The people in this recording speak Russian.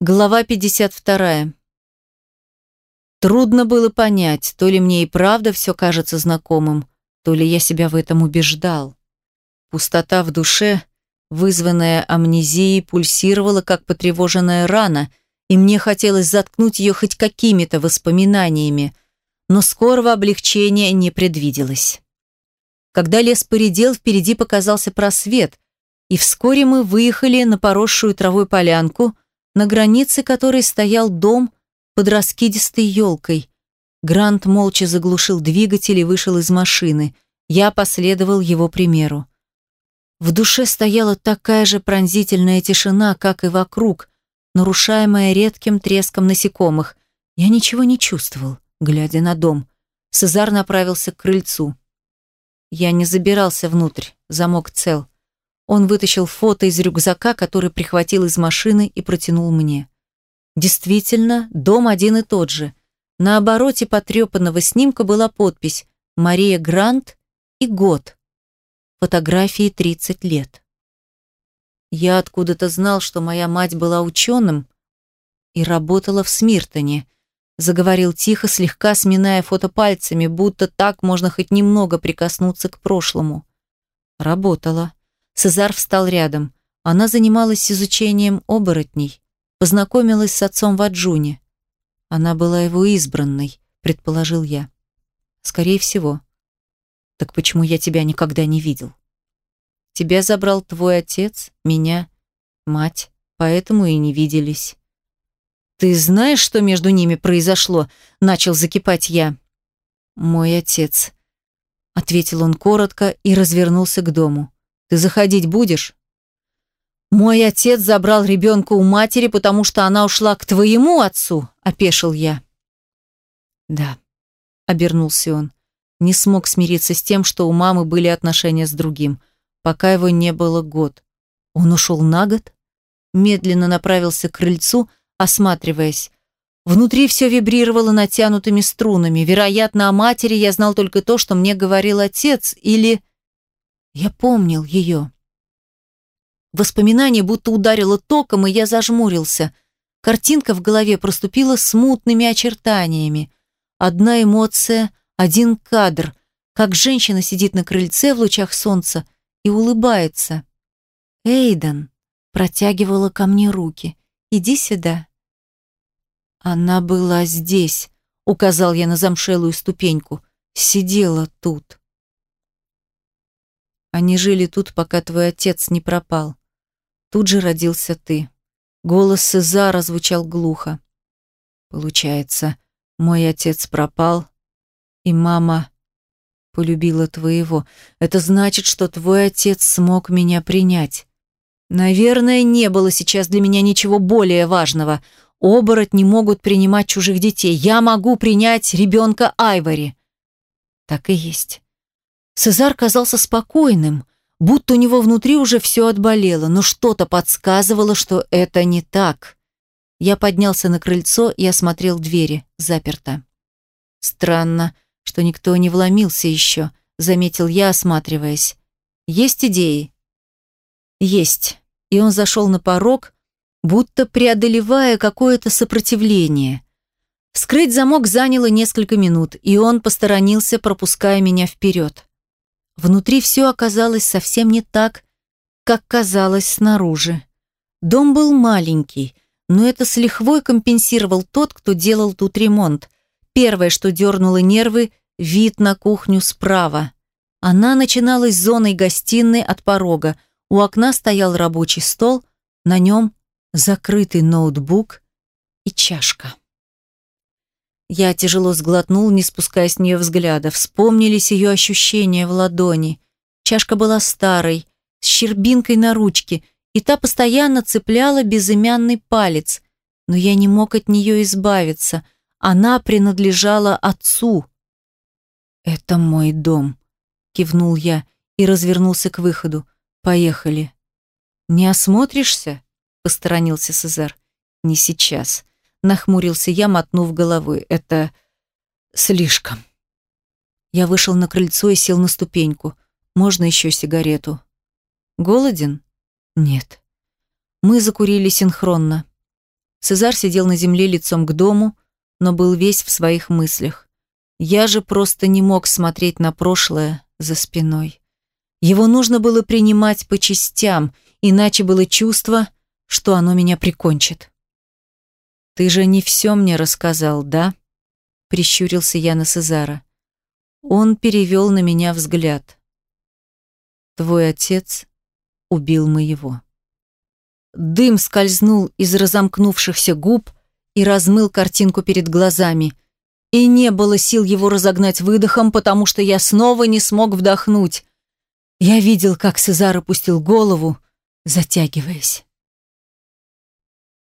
Глава 52. Трудно было понять, то ли мне и правда все кажется знакомым, то ли я себя в этом убеждал. Пустота в душе, вызванная амнезией, пульсировала, как потревоженная рана, и мне хотелось заткнуть ее хоть какими-то воспоминаниями, но скорого облегчения не предвиделось. Когда лес поредел, впереди показался просвет, и вскоре мы выехали на поросшую травой полянку – на границе которой стоял дом под раскидистой елкой. Грант молча заглушил двигатель и вышел из машины. Я последовал его примеру. В душе стояла такая же пронзительная тишина, как и вокруг, нарушаемая редким треском насекомых. Я ничего не чувствовал, глядя на дом. Цезар направился к крыльцу. Я не забирался внутрь, замок цел. Он вытащил фото из рюкзака, который прихватил из машины и протянул мне. Действительно, дом один и тот же. На обороте потрепанного снимка была подпись «Мария Грант» и год. Фотографии 30 лет. Я откуда-то знал, что моя мать была ученым и работала в Смиртоне. Заговорил тихо, слегка сминая фото пальцами, будто так можно хоть немного прикоснуться к прошлому. Работала. Цезар встал рядом. Она занималась изучением оборотней, познакомилась с отцом в Аджуне. Она была его избранной, предположил я. Скорее всего. Так почему я тебя никогда не видел? Тебя забрал твой отец, меня, мать, поэтому и не виделись. Ты знаешь, что между ними произошло? Начал закипать я. Мой отец, ответил он коротко и развернулся к дому. Ты заходить будешь? Мой отец забрал ребенка у матери, потому что она ушла к твоему отцу, опешил я. Да, обернулся он. Не смог смириться с тем, что у мамы были отношения с другим, пока его не было год. Он ушел на год? Медленно направился к крыльцу, осматриваясь. Внутри все вибрировало натянутыми струнами. Вероятно, о матери я знал только то, что мне говорил отец, или... Я помнил ее. Воспоминание будто ударило током, и я зажмурился. Картинка в голове проступила смутными очертаниями. Одна эмоция, один кадр, как женщина сидит на крыльце в лучах солнца и улыбается. Эйден протягивала ко мне руки. «Иди сюда». Она была здесь, указал я на замшелую ступеньку. Сидела тут. Они жили тут, пока твой отец не пропал. Тут же родился ты. Голос Сезара звучал глухо. Получается, мой отец пропал, и мама полюбила твоего. Это значит, что твой отец смог меня принять. Наверное, не было сейчас для меня ничего более важного. Оборотни могут принимать чужих детей. Я могу принять ребенка Айвори. Так и есть. Цезар казался спокойным, будто у него внутри уже все отболело, но что-то подсказывало, что это не так. Я поднялся на крыльцо и осмотрел двери, заперто. Странно, что никто не вломился еще, заметил я, осматриваясь. Есть идеи? Есть. И он зашел на порог, будто преодолевая какое-то сопротивление. Вскрыть замок заняло несколько минут, и он посторонился, пропуская меня вперед. Внутри все оказалось совсем не так, как казалось снаружи. Дом был маленький, но это с лихвой компенсировал тот, кто делал тут ремонт. Первое, что дернуло нервы, вид на кухню справа. Она начиналась зоной гостиной от порога. У окна стоял рабочий стол, на нем закрытый ноутбук и чашка. Я тяжело сглотнул, не спуская с нее взгляда. Вспомнились ее ощущения в ладони. Чашка была старой, с щербинкой на ручке, и та постоянно цепляла безымянный палец. Но я не мог от нее избавиться. Она принадлежала отцу. «Это мой дом», — кивнул я и развернулся к выходу. «Поехали». «Не осмотришься?» — посторонился Сезар. «Не сейчас. Нахмурился я, мотнув головой. Это слишком. Я вышел на крыльцо и сел на ступеньку. Можно еще сигарету? Голоден? Нет. Мы закурили синхронно. Сезар сидел на земле лицом к дому, но был весь в своих мыслях. Я же просто не мог смотреть на прошлое за спиной. Его нужно было принимать по частям, иначе было чувство, что оно меня прикончит. «Ты же не все мне рассказал, да?» — прищурился я на Сезара. Он перевел на меня взгляд. «Твой отец убил моего». Дым скользнул из разомкнувшихся губ и размыл картинку перед глазами. И не было сил его разогнать выдохом, потому что я снова не смог вдохнуть. Я видел, как Сезар опустил голову, затягиваясь.